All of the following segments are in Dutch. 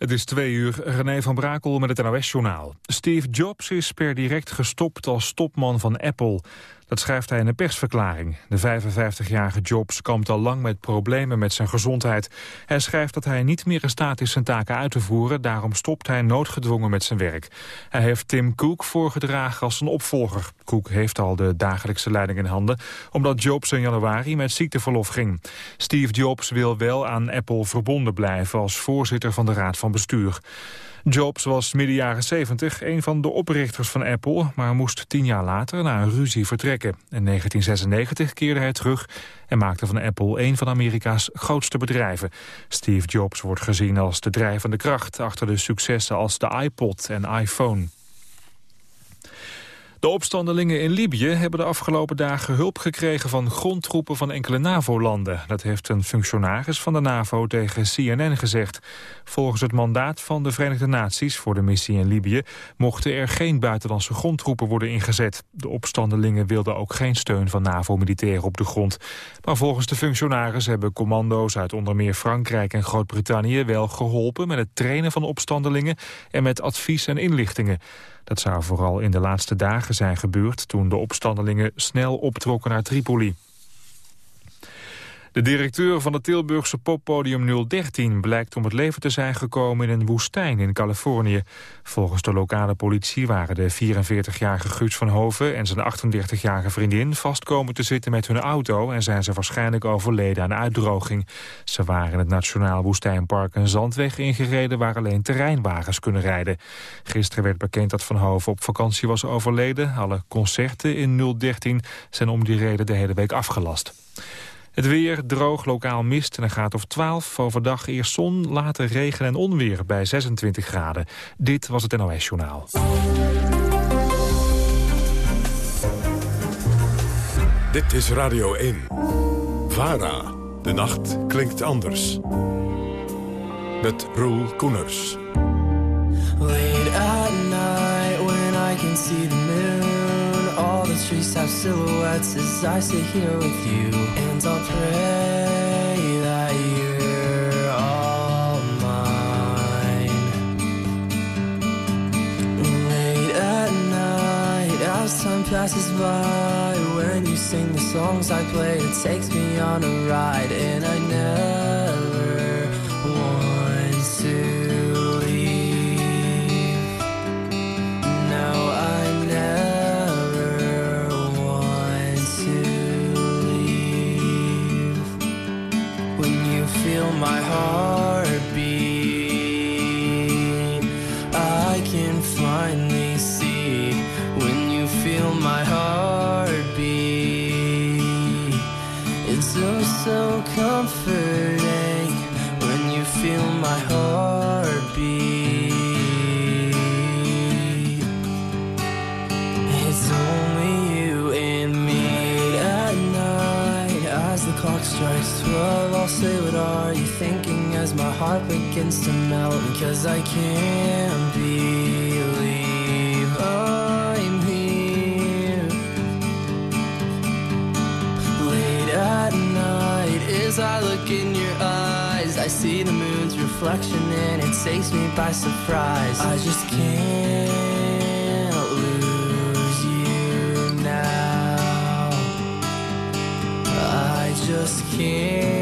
Het is twee uur, René van Brakel met het NOS-journaal. Steve Jobs is per direct gestopt als topman van Apple. Dat schrijft hij in een persverklaring. De 55-jarige Jobs kampt al lang met problemen met zijn gezondheid. Hij schrijft dat hij niet meer in staat is zijn taken uit te voeren... daarom stopt hij noodgedwongen met zijn werk. Hij heeft Tim Cook voorgedragen als zijn opvolger. Cook heeft al de dagelijkse leiding in handen... omdat Jobs in januari met ziekteverlof ging. Steve Jobs wil wel aan Apple verbonden blijven... als voorzitter van de Raad van Bestuur. Jobs was midden jaren 70 een van de oprichters van Apple... maar moest tien jaar later na een ruzie vertrekken. In 1996 keerde hij terug en maakte van Apple een van Amerika's grootste bedrijven. Steve Jobs wordt gezien als de drijvende kracht... achter de successen als de iPod en iPhone. De opstandelingen in Libië hebben de afgelopen dagen hulp gekregen van grondtroepen van enkele NAVO-landen. Dat heeft een functionaris van de NAVO tegen CNN gezegd. Volgens het mandaat van de Verenigde Naties voor de missie in Libië mochten er geen buitenlandse grondtroepen worden ingezet. De opstandelingen wilden ook geen steun van NAVO-militairen op de grond. Maar volgens de functionaris hebben commando's uit onder meer Frankrijk en Groot-Brittannië wel geholpen met het trainen van opstandelingen en met advies en inlichtingen. Dat zou vooral in de laatste dagen zijn gebeurd... toen de opstandelingen snel optrokken naar Tripoli. De directeur van het Tilburgse poppodium 013 blijkt om het leven te zijn gekomen in een woestijn in Californië. Volgens de lokale politie waren de 44-jarige Guus van Hoven en zijn 38-jarige vriendin vastkomen te zitten met hun auto en zijn ze waarschijnlijk overleden aan uitdroging. Ze waren in het Nationaal Woestijnpark een zandweg ingereden waar alleen terreinwagens kunnen rijden. Gisteren werd bekend dat Van Hoven op vakantie was overleden. Alle concerten in 013 zijn om die reden de hele week afgelast. Het weer droog, lokaal mist en een graad of 12. Overdag eerst zon, later regen en onweer bij 26 graden. Dit was het NOS Journaal. Dit is Radio 1. VARA. De nacht klinkt anders. Met Roel Koeners. Late at night when I can see the moon trees have silhouettes as I sit here with you. And I'll pray that you're all mine. Late at night as time passes by When you sing the songs I play It takes me on a ride And I never my heart heart begins to melt Cause I can't believe I'm here Late at night As I look in your eyes I see the moon's reflection And it takes me by surprise I just can't lose you now. I just can't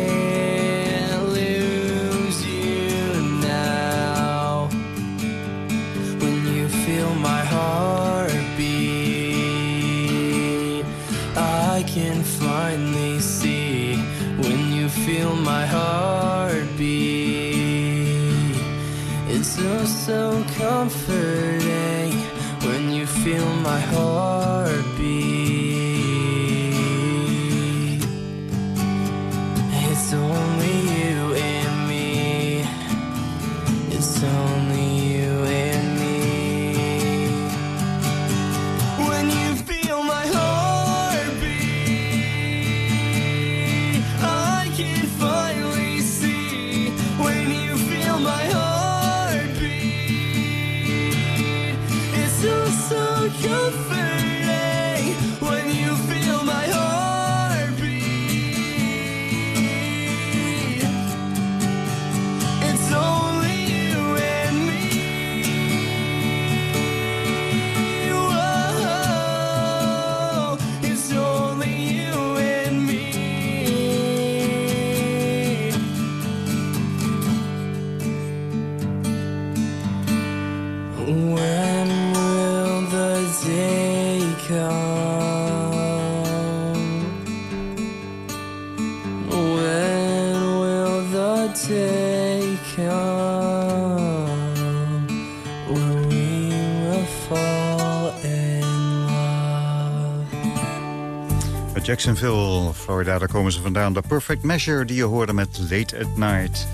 Jacksonville, Florida, daar komen ze vandaan. De Perfect Measure die je hoorde met Late at Night.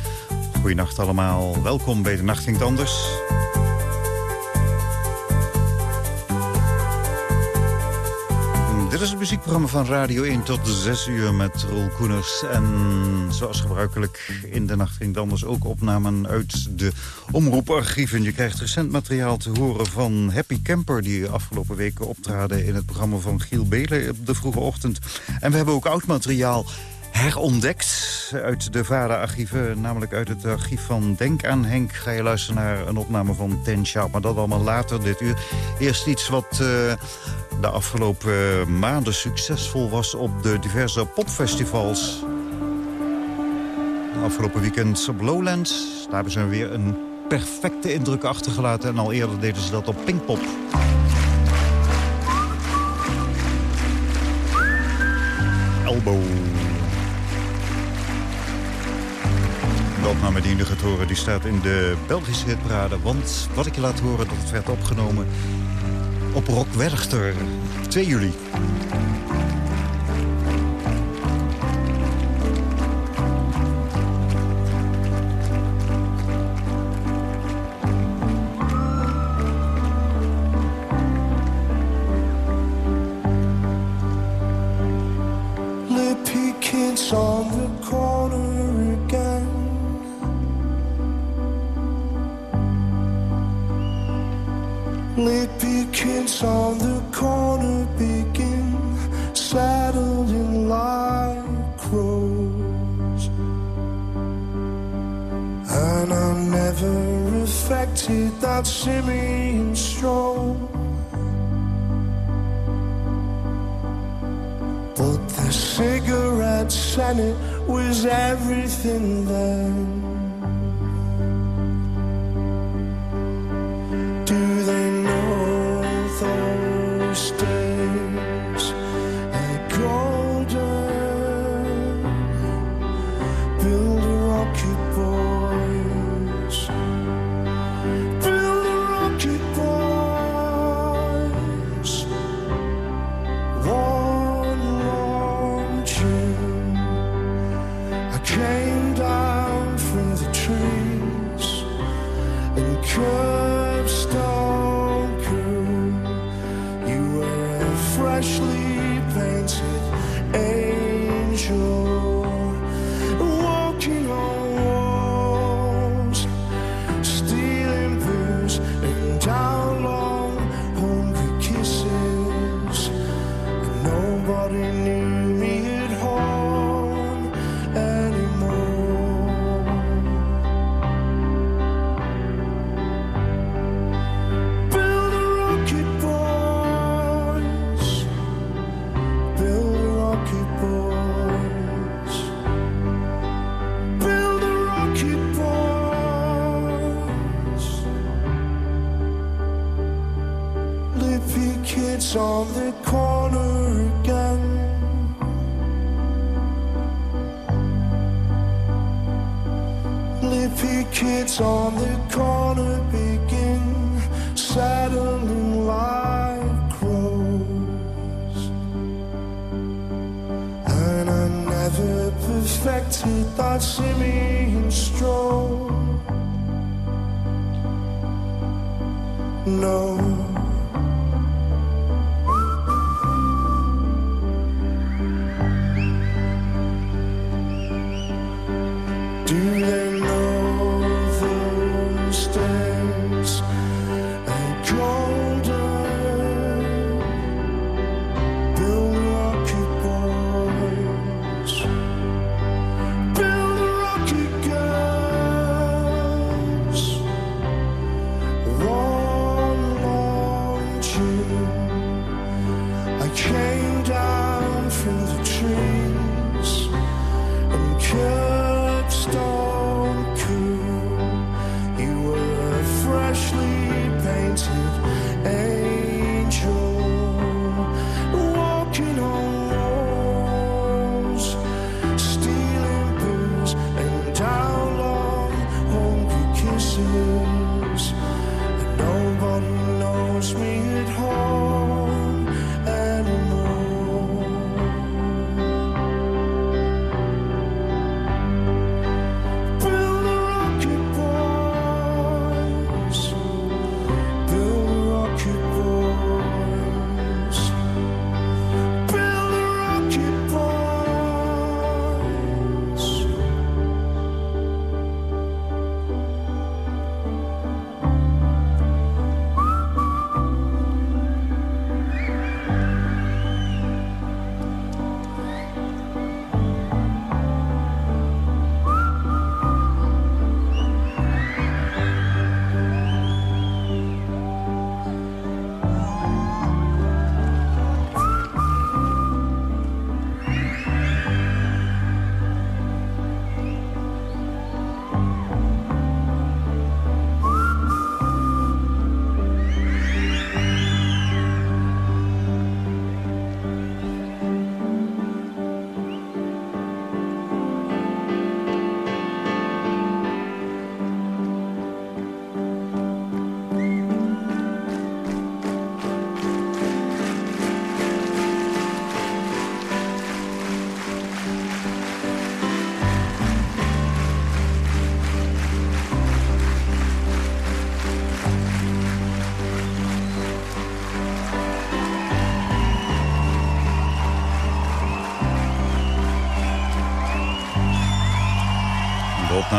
Goedenacht allemaal, welkom bij de Nacht Anders. Dit is het muziekprogramma van Radio 1 tot 6 uur met Roel Koeners. En zoals gebruikelijk in de Nacht Klinkt Anders ook opnamen uit de omroeparchieven. Je krijgt recent materiaal te horen van Happy Camper... die afgelopen weken optraden in het programma van Giel Belen op de vroege ochtend. En we hebben ook oud materiaal herontdekt uit de VARA-archieven. Namelijk uit het archief van Denk aan Henk. Ga je luisteren naar een opname van Ten Sharp. Maar dat allemaal later dit uur. Eerst iets wat uh, de afgelopen maanden succesvol was op de diverse popfestivals. Afgelopen weekend op Lowlands. Daar hebben ze weer een perfecte indruk achtergelaten. En al eerder deden ze dat op Pinkpop. Elbow. De opname die je gaat horen die staat in de Belgische hitparade. Want wat ik je laat horen, dat werd opgenomen op Rock Werchter. 2 juli. Affected that simian stroll. But the cigarettes and it was everything then. I never perfected that simian stroll. No.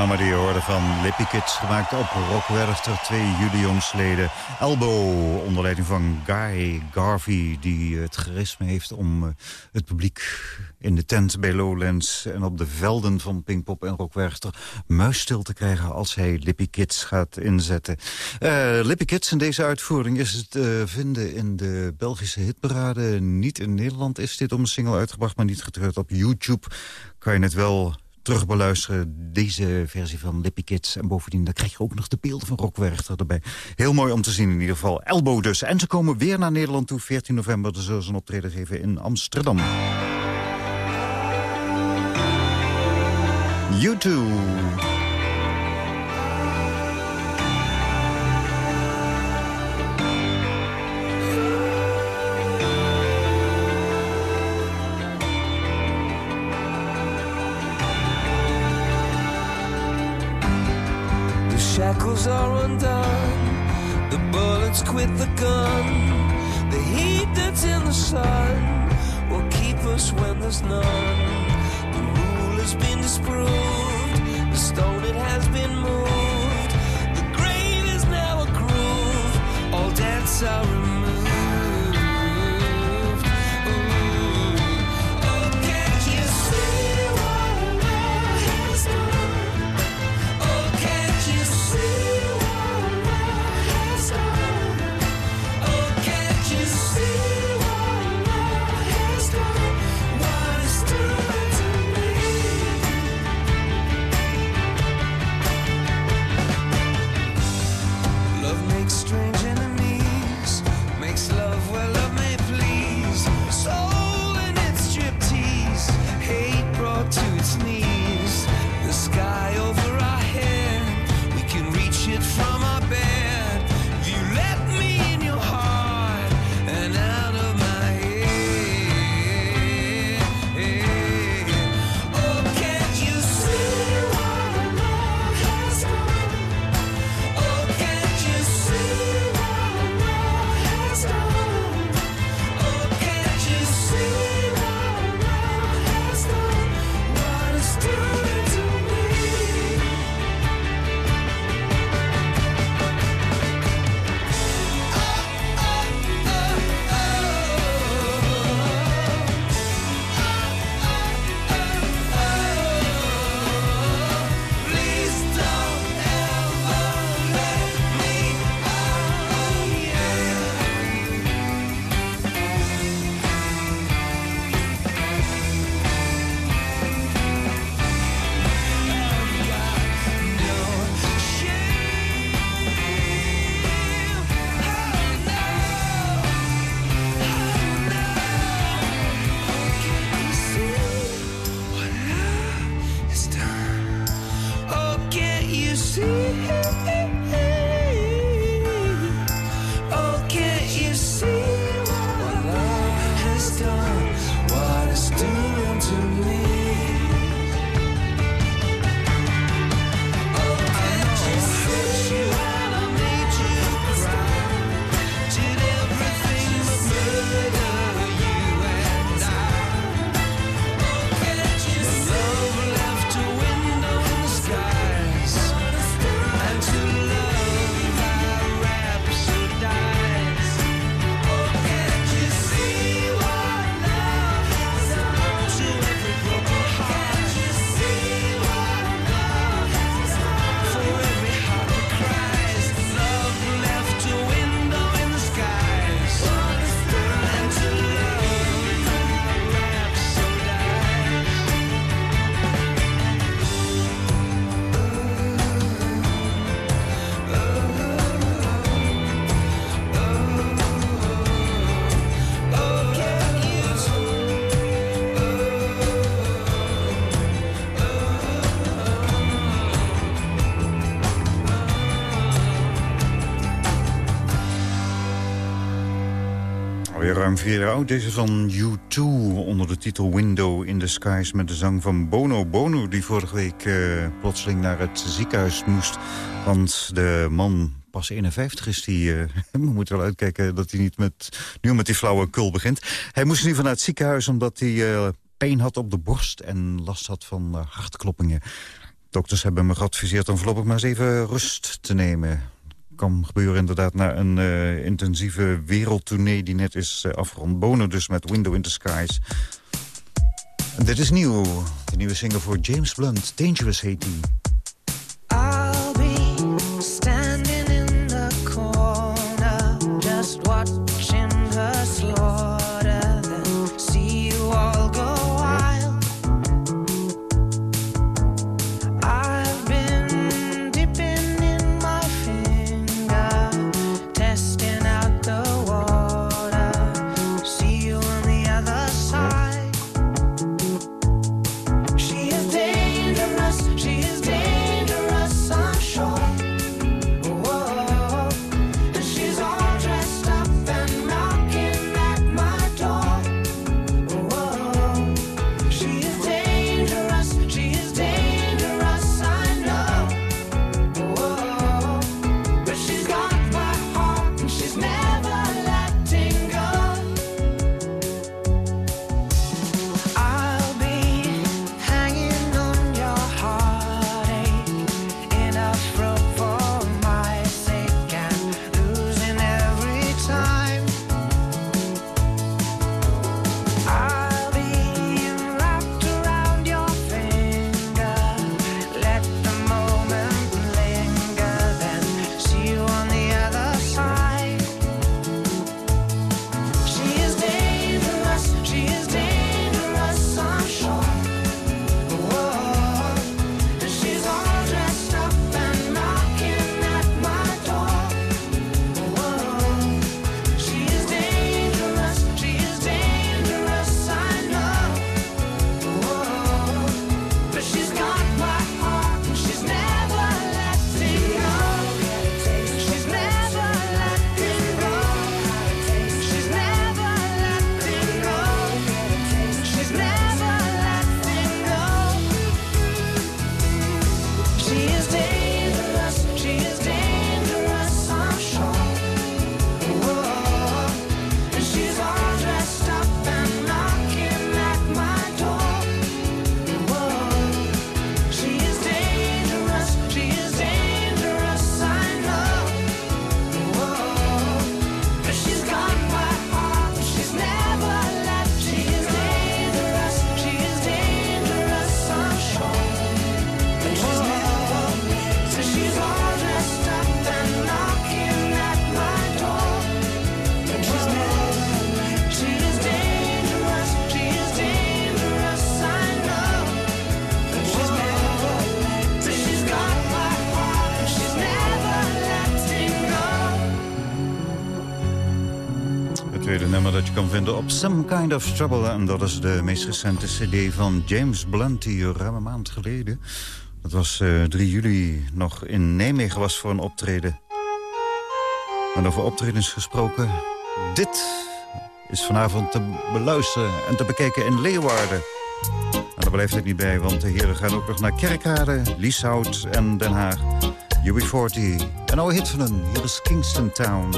Opname die je van Lippy Kids, gemaakt op Rock Werchter. Twee juli jongsleden. Elbow, onder leiding van Guy Garvey... die het charisma heeft om eh, het publiek in de tent bij Lowlands... en op de velden van Pinkpop en Rock Werchter... muisstil te krijgen als hij Lippy Kids gaat inzetten. Uh, Lippy Kids in deze uitvoering is het uh, vinden in de Belgische hitparade. Niet in Nederland is dit om een single uitgebracht, maar niet getreurd op YouTube. Kan je het wel terugbeluisteren, deze versie van Lippy Kids. En bovendien, dan krijg je ook nog de beelden van Rock Werchter erbij. Heel mooi om te zien in ieder geval. Elbow dus. En ze komen weer naar Nederland toe. 14 november, dan zullen ze een optreden geven in Amsterdam. YouTube. Shackles are undone. The bullets quit the gun. The heat that's in the sun will keep us when there's none. The rule has been disproved. The stone it has been moved. The grave is now a groove. All debts are removed. ruim oud. Deze van U2 onder de titel Window in the Skies... met de zang van Bono Bono, die vorige week eh, plotseling naar het ziekenhuis moest. Want de man pas 51 is die. Uh, we moeten wel uitkijken dat hij niet met, nu met die flauwe kul begint. Hij moest nu vanuit het ziekenhuis omdat hij eh, pijn had op de borst... en last had van hartkloppingen. Dokters hebben me geadviseerd om voorlopig maar eens even rust te nemen kan gebeuren inderdaad na een eh, intensieve wereldtournee die net is eh, afgerond. Bono dus met Window in the Skies. Dit is nieuw. De nieuwe single voor James Blunt, Dangerous Haiti. Some Kind of Trouble. En dat is de meest recente cd van James Blunt, die ruim een maand geleden... dat was eh, 3 juli, nog in Nijmegen was voor een optreden. En over optredens gesproken, dit is vanavond te beluisteren en te bekijken in Leeuwarden. En daar blijft het niet bij, want de heren gaan ook nog naar Kerkrade, Lieshout en Den Haag. UB40, een oude hit van hem, hier is Kingston Town.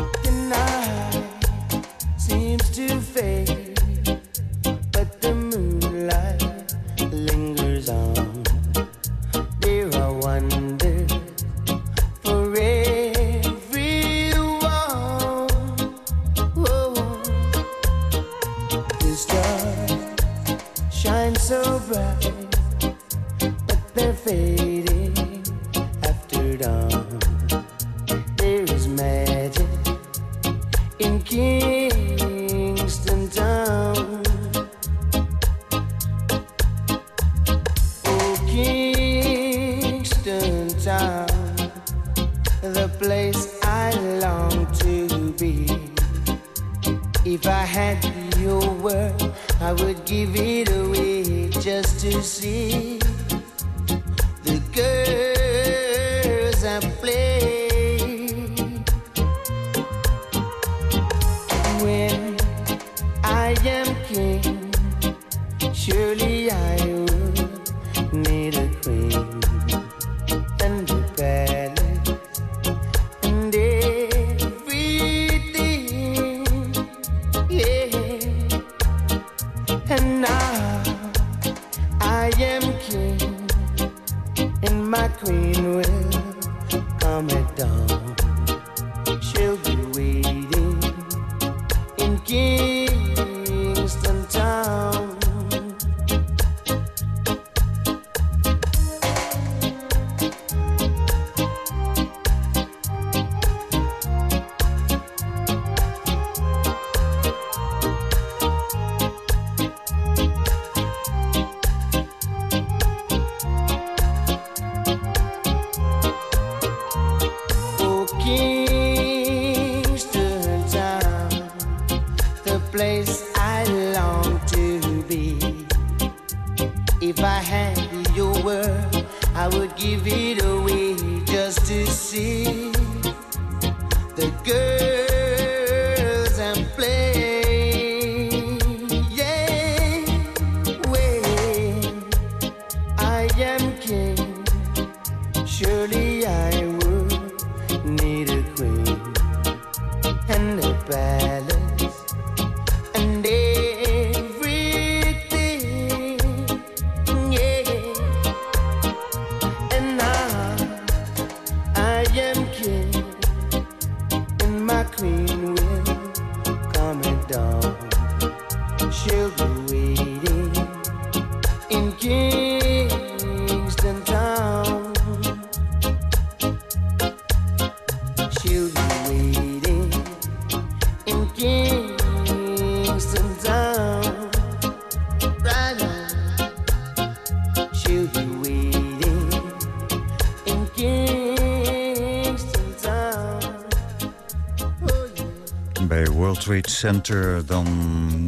Center dan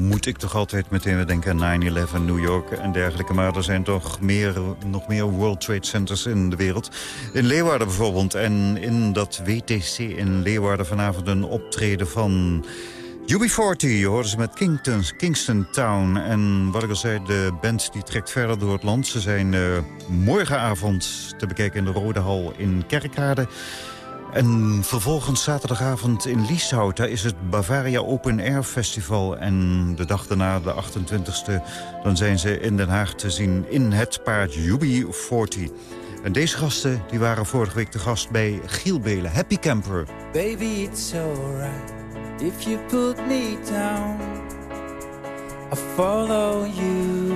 moet ik toch altijd meteen denken aan 9-11, New York en dergelijke. Maar er zijn toch meer, nog meer World Trade Centers in de wereld. In Leeuwarden bijvoorbeeld. En in dat WTC in Leeuwarden vanavond een optreden van... UB40, je ze met Kingston, Kingston Town. En wat ik al zei, de band die trekt verder door het land. Ze zijn eh, morgenavond te bekijken in de Rode Hal in Kerkrade. En vervolgens zaterdagavond in Lieshout, daar is het Bavaria Open Air Festival. En de dag daarna, de 28e, dan zijn ze in Den Haag te zien in het paard UB40. En deze gasten die waren vorige week te gast bij Giel Belen, Happy Camper. Baby, it's alright if you put me down. I follow you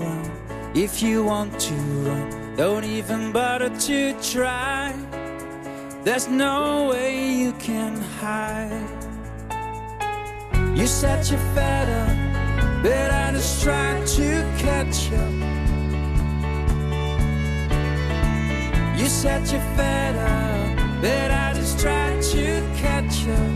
around. If you want to run, don't even bother to try. There's no way you can hide. You said you're fed up, but I just tried to catch up. You you're fed up, but I just tried to catch up.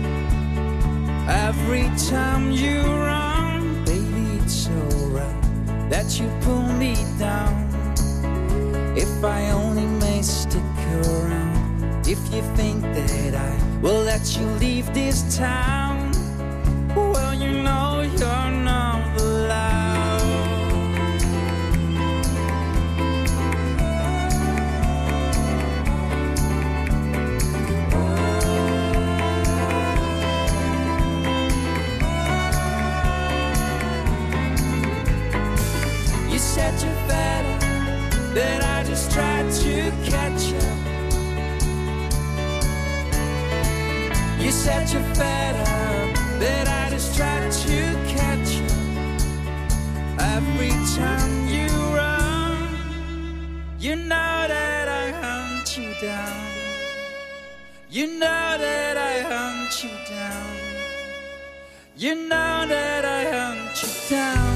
Every time you run, baby, it's alright that you pull me down. If I only may stick around, if you think that I will let you leave this town, well, you know you're not allowed. You said you're better, that I just tried to catch you. You said you're better, that I just tried to catch you. Every time you run, you know that I hunt you down. You know that I hunt you down. You know that I hunt you down.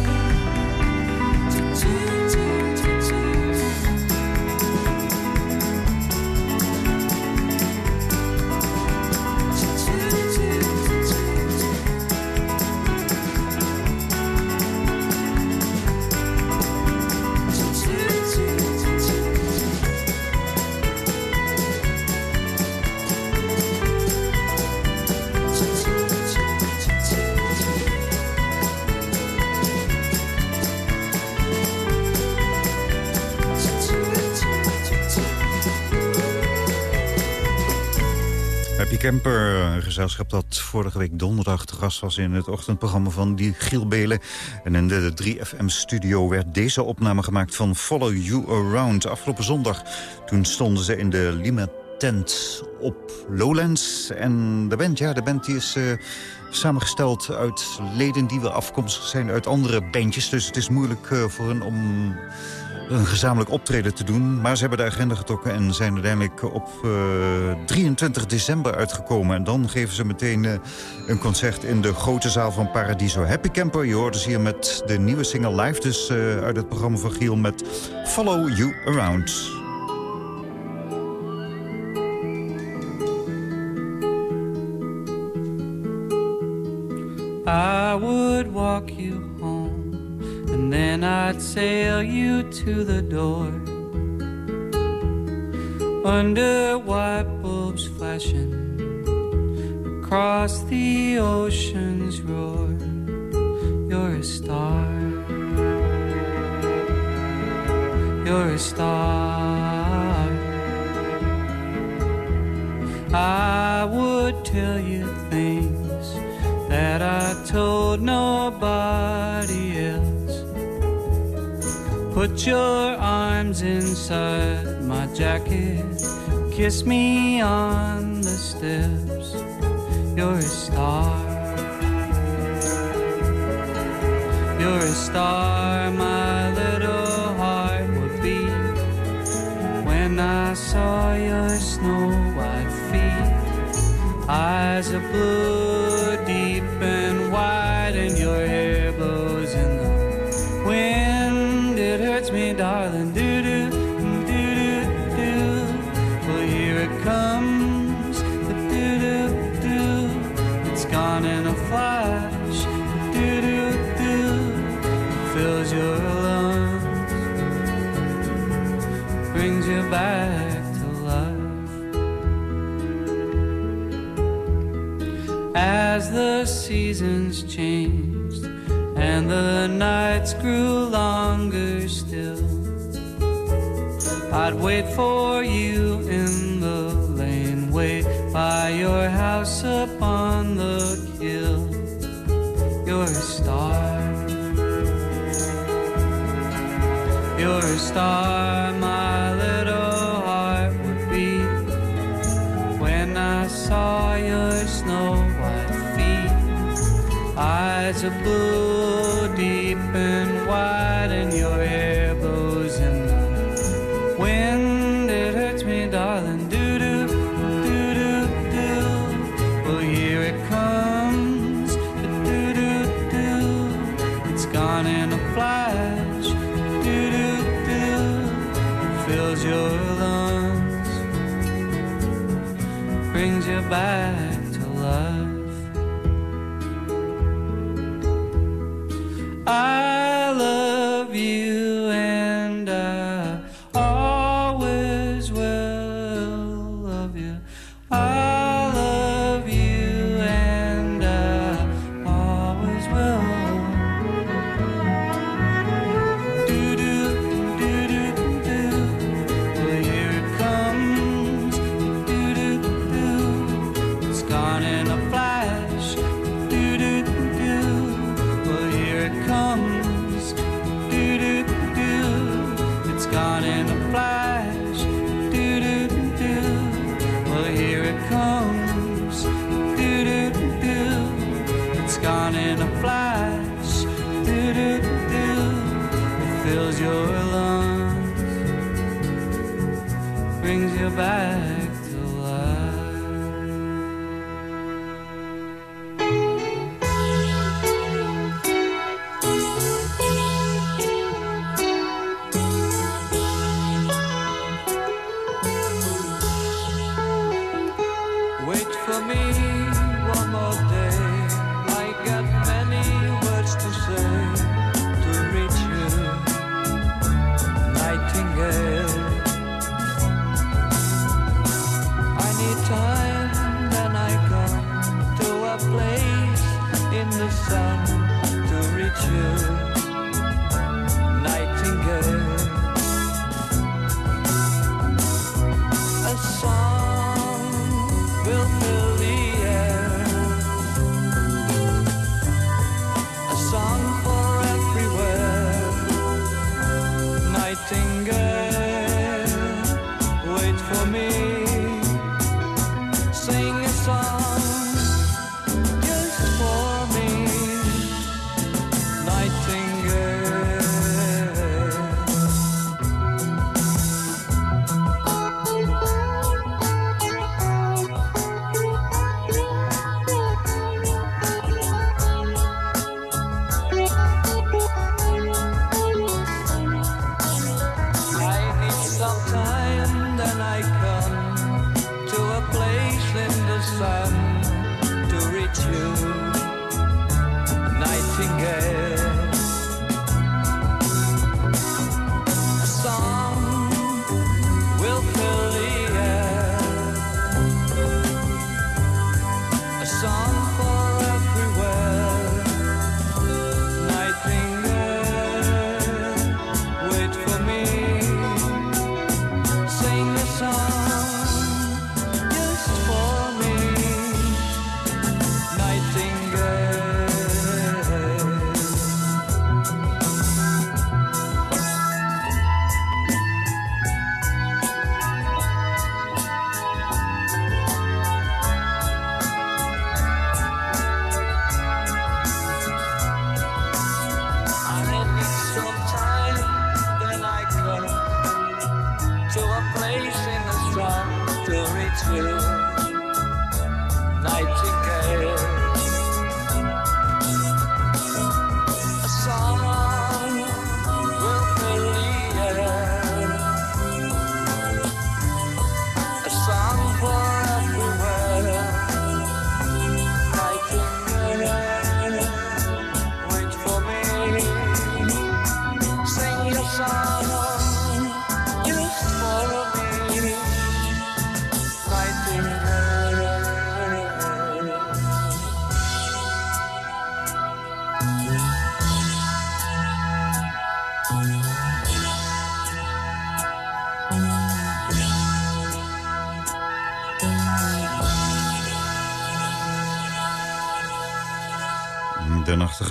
Camper, een gezelschap dat vorige week donderdag te gast was... in het ochtendprogramma van die Giel Belen. En in de 3FM-studio werd deze opname gemaakt van Follow You Around. Afgelopen zondag, toen stonden ze in de Lima tent op Lowlands. En de band, ja, de band die is... eh, samengesteld uit leden die wel afkomstig zijn uit andere bandjes. Dus het is moeilijk eh, voor hen om een gezamenlijk optreden te doen. Maar ze hebben de agenda getrokken en zijn uiteindelijk op eh, 23 december uitgekomen. En dan geven ze meteen eh, een concert in de grote zaal van Paradiso. Happy Camper, je hoort dus hier met de nieuwe single live. Dus eh, uit het programma van Giel met Follow You Around. I would walk you and then I'd sail you to the door. Under white bulbs flashing across the ocean's roar, you're a star. You're a star. I would tell you things that I told nobody Put your arms inside my jacket. Kiss me on the steps. You're a star. You're a star, my little heart would be. When I saw your snow white feet, eyes of blue. seasons changed and the nights grew longer still. I'd wait for you in the lane, wait by your house upon the hill. You're a star. You're a star. to lose.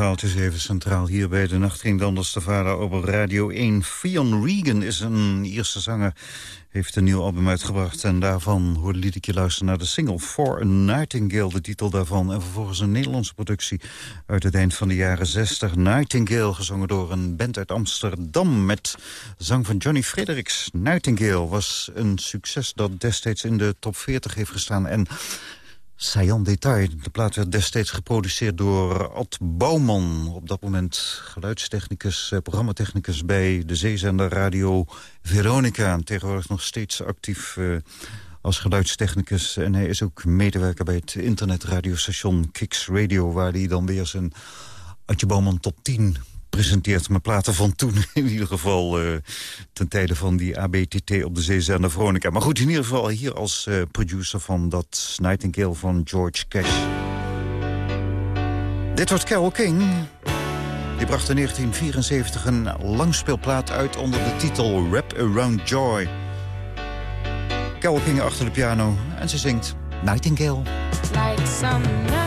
De nachtegaaltjes even centraal hier bij de Nacht ging anders te varen op Radio 1. Fionn Regan is een Ierse zanger, heeft een nieuw album uitgebracht... en daarvan hoorde liet ik je luisteren naar de single For a Nightingale, de titel daarvan. En vervolgens een Nederlandse productie uit het eind van de jaren 60. Nightingale, gezongen door een band uit Amsterdam... met zang van Johnny Fredericks. Nightingale was een succes dat destijds in de top 40 heeft gestaan... en Saillant detail. De plaat werd destijds geproduceerd door Ad Bouwman. Op dat moment geluidstechnicus, eh, programmatechnicus bij de zeezender Radio Veronica. En tegenwoordig nog steeds actief eh, als geluidstechnicus. En hij is ook medewerker bij het internetradiostation Kicks Radio... waar hij dan weer zijn Adje Bouwman top 10 presenteert mijn platen van toen. In ieder geval eh, ten tijde van die ABTT op de zeezender Veronica. Maar goed, in ieder geval hier als eh, producer van dat Nightingale van George Cash. Dit wordt Carole King. Die bracht in 1974 een langspeelplaat uit onder de titel Wrap Around Joy. Carole King achter de piano en ze zingt Nightingale. like some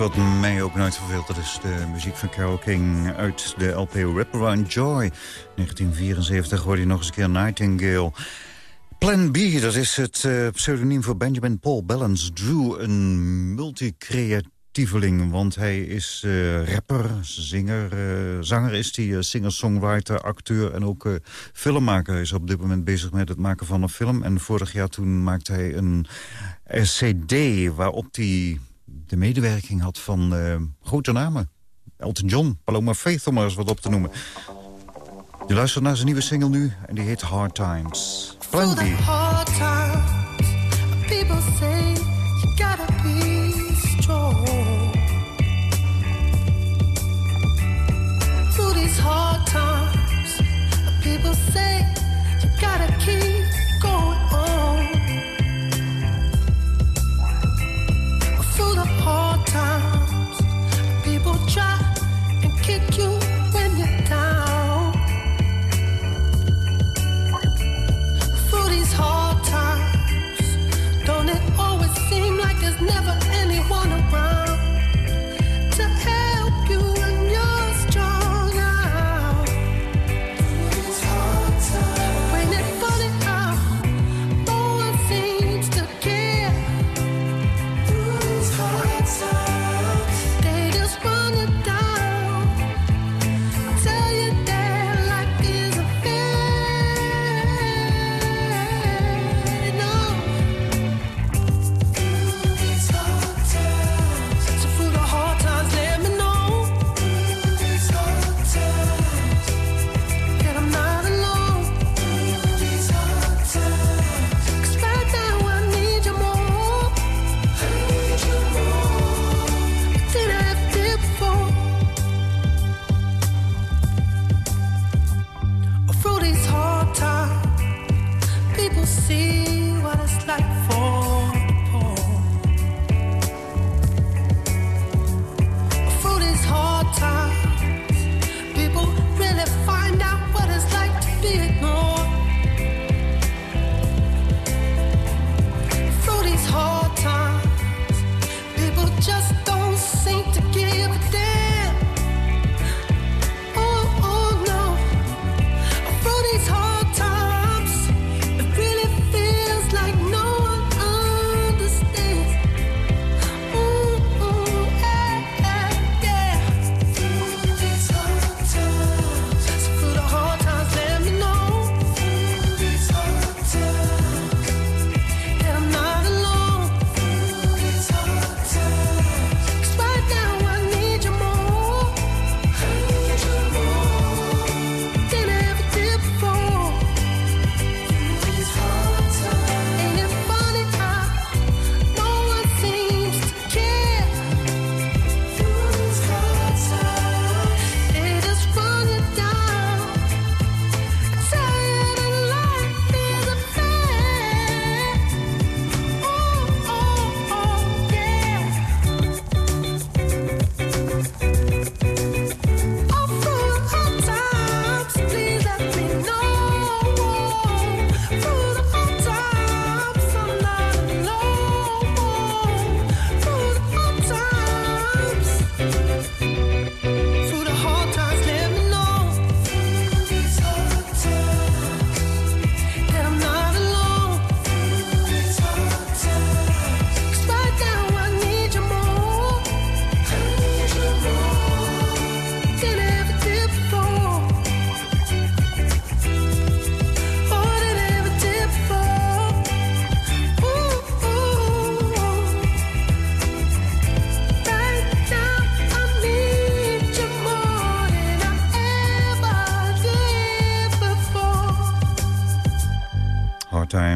wat mij ook nooit verveelt, dat is de muziek van Carole King uit de LP Wraparound Joy. 1974 hoorde je nog eens een keer Nightingale. Plan B, dat is het uh, pseudoniem voor Benjamin Paul Ballance Drew. Een multicreatieveling, want hij is uh, rapper, zinger, uh, zanger is hij, singer-songwriter, acteur en ook filmmaker. Hij is op dit moment bezig met het maken van een film. En vorig jaar toen maakte hij een cd waarop hij de medewerking had van uh, grote namen. Elton John, Paloma Faith, om maar eens wat op te noemen. Je luistert naar zijn nieuwe single nu en die heet Hard Times. Plan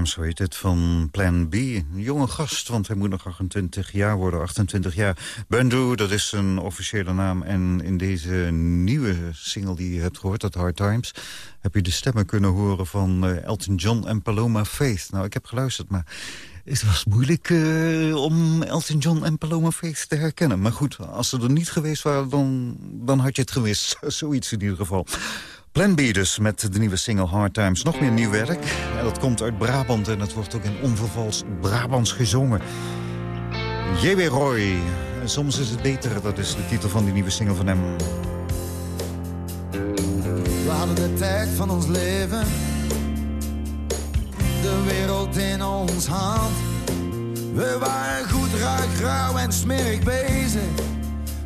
Times, hoe heet het, van Plan B. Een jonge gast, want hij moet nog 28 jaar worden, 28 jaar. Bandu, dat is zijn officiële naam. En in deze nieuwe single die je hebt gehoord, dat Hard Times... heb je de stemmen kunnen horen van eh, Elton John en Paloma Faith. Nou, ik heb geluisterd, maar het was moeilijk eh, om Elton John en Paloma Faith te herkennen. Maar goed, als ze er niet geweest waren, dan, dan had je het gewist. Zoiets in ieder geval. Plan B dus, met de nieuwe single Hard Times. Nog meer nieuw werk. En dat komt uit Brabant en het wordt ook in onvervals Brabants gezongen. J.W. Roy, soms is het beter, dat is de titel van die nieuwe single van hem. We hadden de tijd van ons leven. De wereld in ons hand. We waren goed, ruik, rauw en smerig bezig.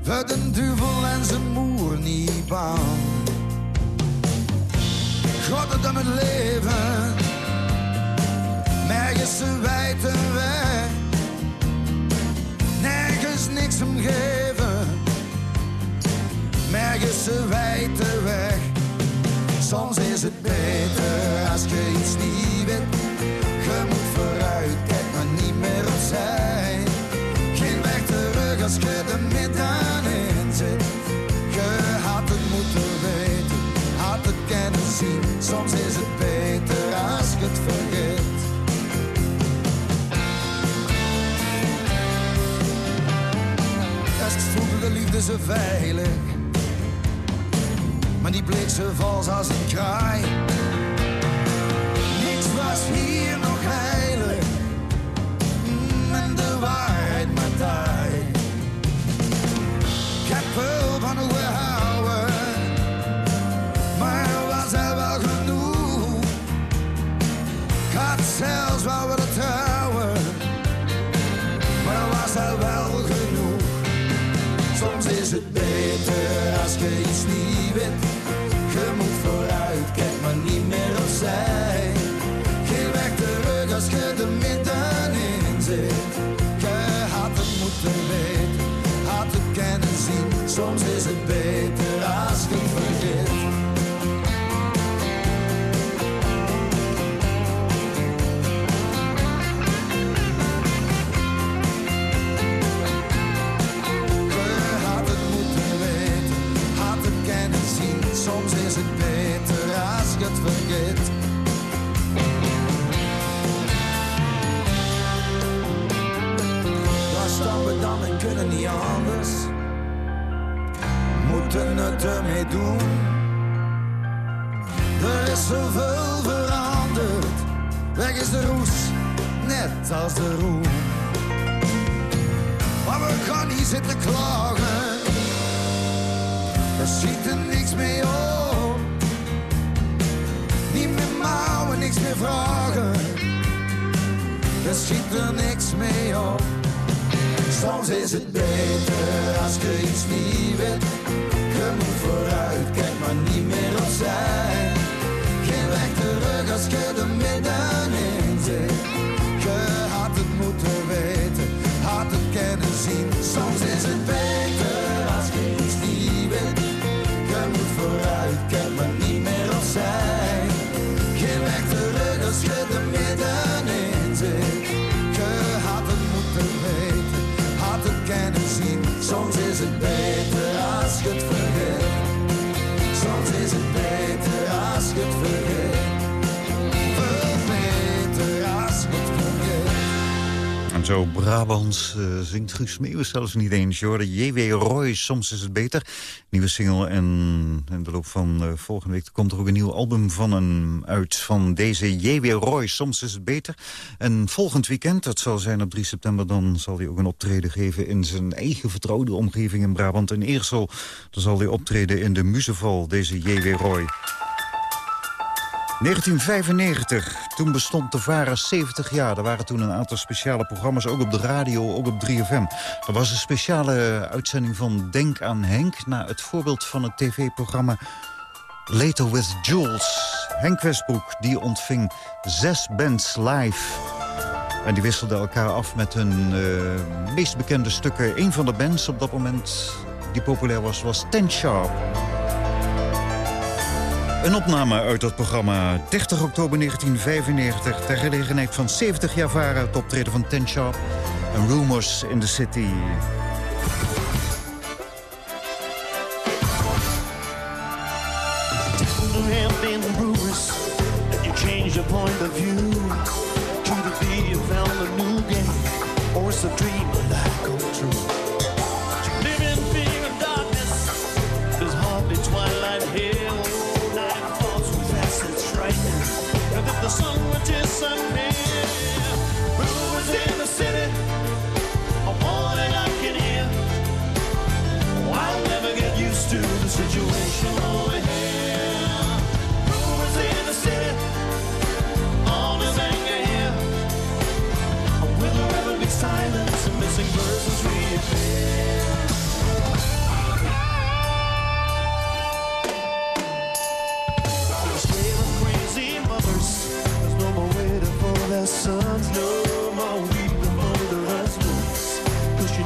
We de duivel en zijn moer niet bang. Het dan het leven. Nergens ze wijten weg. Nergens niks om geven. Nergens ze wijten weg. Soms is het beter als je iets niet weet. Je moet vooruit, kijk maar niet meer opzij. Geen weg terug als je er middenin Soms is het beter als je het vergeet. Voelde de liefde zo veilig maar die bleek zo vals als een kraai. Niks was hier Moeten het ermee doen. Er is zoveel veranderd. Weg is de roes, net als de roem. Maar we gaan niet zitten klagen. Er schiet er niks mee op. Niet meer mouwen, niks meer vragen. Er schiet er niks mee op. Soms is het beter als je iets niet weet. Je moet vooruit, kijk maar niet meer opzij. Geen weg terug als je er middenin zit. Je had het moeten weten, had het kunnen zien. Soms is het beter als je iets niet weet. Je moet vooruit, kijk maar niet meer opzij. Geen weg terug als je er middenin zit. Je had het moeten weten, had het kunnen zien. Soms is het beter zo Brabants eh, zingt Guus Meeuwis zelfs niet eens. Je J.W. Roy, soms is het beter. Nieuwe single en in de loop van eh, volgende week komt er ook een nieuw album van hem uit. Van deze J.W. Roy, soms is het beter. En volgend weekend, dat zal zijn op 3 september... dan zal hij ook een optreden geven in zijn eigen vertrouwde omgeving in Brabant. In Eersel dan zal hij optreden in de Muzeval, deze J.W. Roy. 1995, toen bestond de VARA 70 jaar. Er waren toen een aantal speciale programma's, ook op de radio, ook op 3FM. Er was een speciale uitzending van Denk aan Henk... naar het voorbeeld van het tv-programma Later with Jules. Henk Westbroek die ontving zes bands live... En die wisselden elkaar af met hun eh, meest bekende stukken. Een van de bands op dat moment die populair was, was Ten Sharp. Een opname uit dat programma 30 oktober 1995... ter gelegenheid van 70 jaar varen het optreden van Ten Sharp... en Rumors in the City. Rumors view.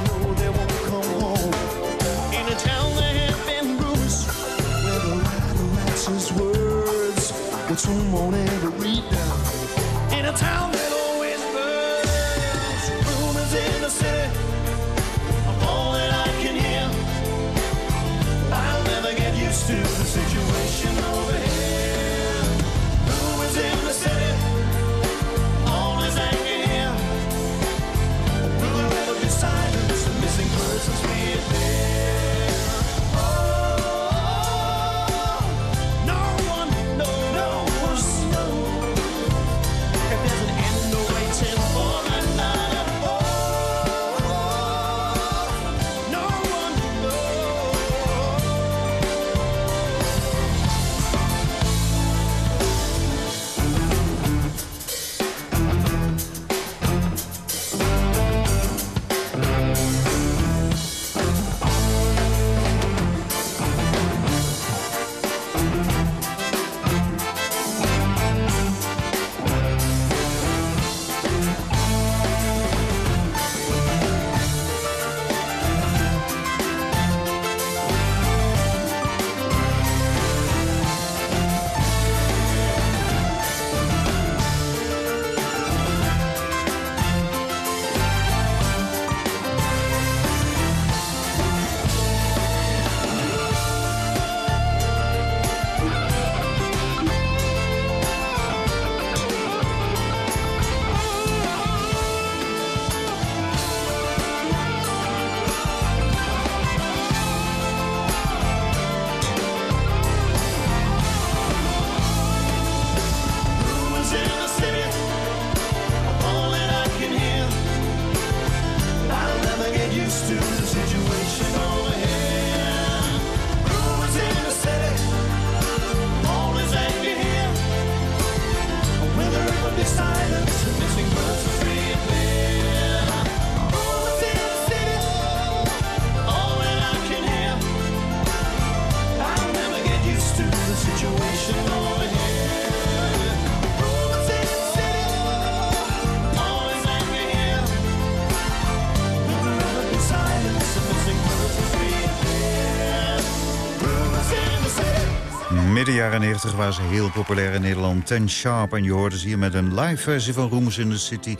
Know they won't come home. In a town there have been rumors where the writer writes his words, some won't ever read down. In a town that always burns, rumors in the city all that I can hear. I'll never get used to the situation over here. Jaren 90 waren ze heel populair in Nederland. Ten Sharp. En je hoorde ze hier met een live versie van Rumors in the City.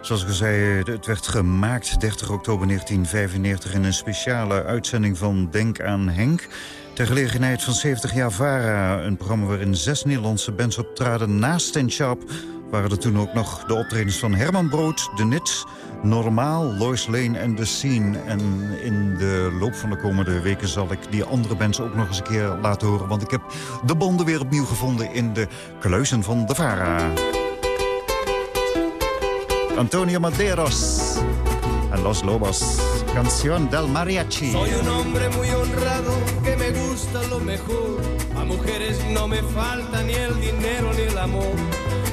Zoals ik al zei, het werd gemaakt 30 oktober 1995... in een speciale uitzending van Denk aan Henk. Ter gelegenheid van 70 jaar VARA. Een programma waarin zes Nederlandse bands optraden naast Ten Sharp... waren er toen ook nog de optredens van Herman Brood, De Nits... Normaal, Lois Lane en The Scene. En in de loop van de komende weken zal ik die andere bands ook nog eens een keer laten horen. Want ik heb de banden weer opnieuw gevonden in de kluizen van de Vara. Antonio Maderos en Los Lobos. Canción del Mariachi. Soy un hombre muy honrado que me gusta lo mejor. A mujeres no me falta ni el dinero ni el amor.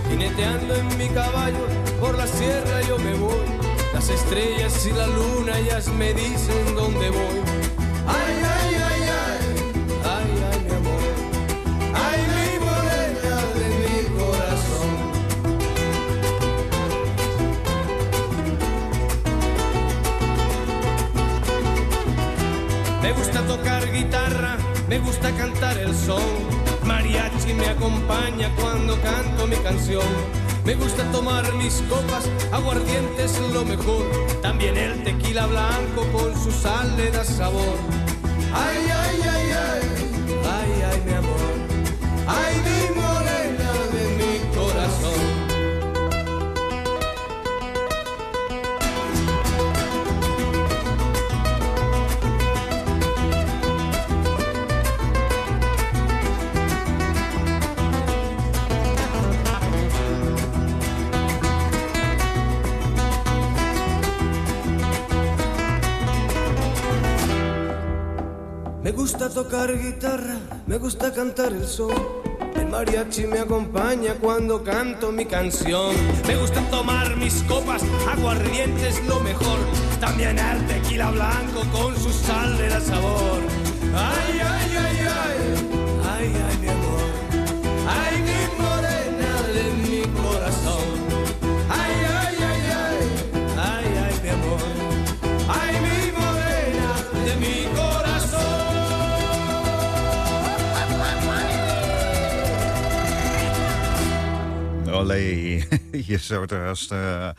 Jineteando en mi caballo por la sierra yo me voy. Las estrellas y la luna ellas me dicen dónde voy. Ay, ay, ay, ay, ay, ay, mi amor. Ay, mi morena de mi corazón. Me gusta tocar guitarra, me gusta cantar el son. Mariachi me acompaña cuando canto mi canción. Me gusta tomar mis copas, aguardiente es lo mejor. También el tequila blanco con su sal le da sabor. Ay, ay, ay, ay, ay, ay, mi amor. Ay, mi gusta tocar guitarra, me gusta cantar el sol. El mariachi me acompaña cuando canto mi canción. Me gusta tomar mis copas, aguardiente es lo mejor. También el blanco con su sal de la sabor. Ay, ay, ay. a Je zou er haast eh,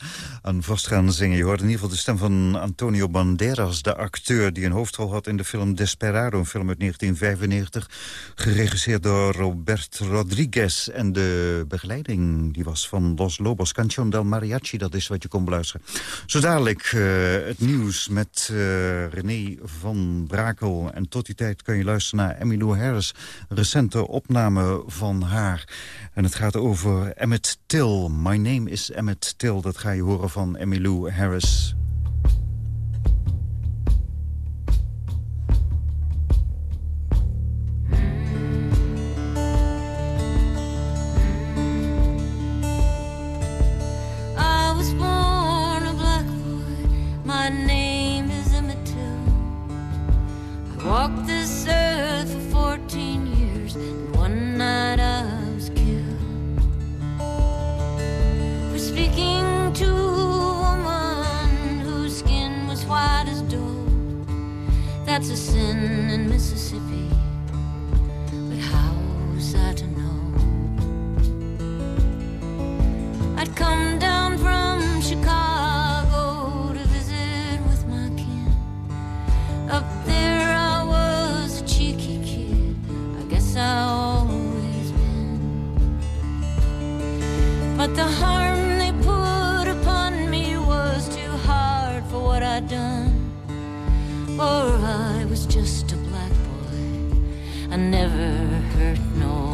aan vast gaan zingen. Je hoort in ieder geval de stem van Antonio Banderas, de acteur... die een hoofdrol had in de film Desperado, een film uit 1995... geregisseerd door Robert Rodriguez. En de begeleiding die was van Los Lobos, Canción del Mariachi. Dat is wat je kon beluisteren. Zo dadelijk eh, het nieuws met eh, René van Brakel. En tot die tijd kun je luisteren naar Emmylou Harris. Recente opname van haar. En het gaat over Emmett Till. My name is Emmett Till. Dat ga je horen van Emmylou Harris. Was speaking to a woman whose skin was white as dough. That's a sin in Mississippi. But how was I to know? I'd come down from Chicago to visit with my kin. Up there I was a cheeky kid. I guess I always been. But the harm I'd done. For I was just a black boy. I never hurt no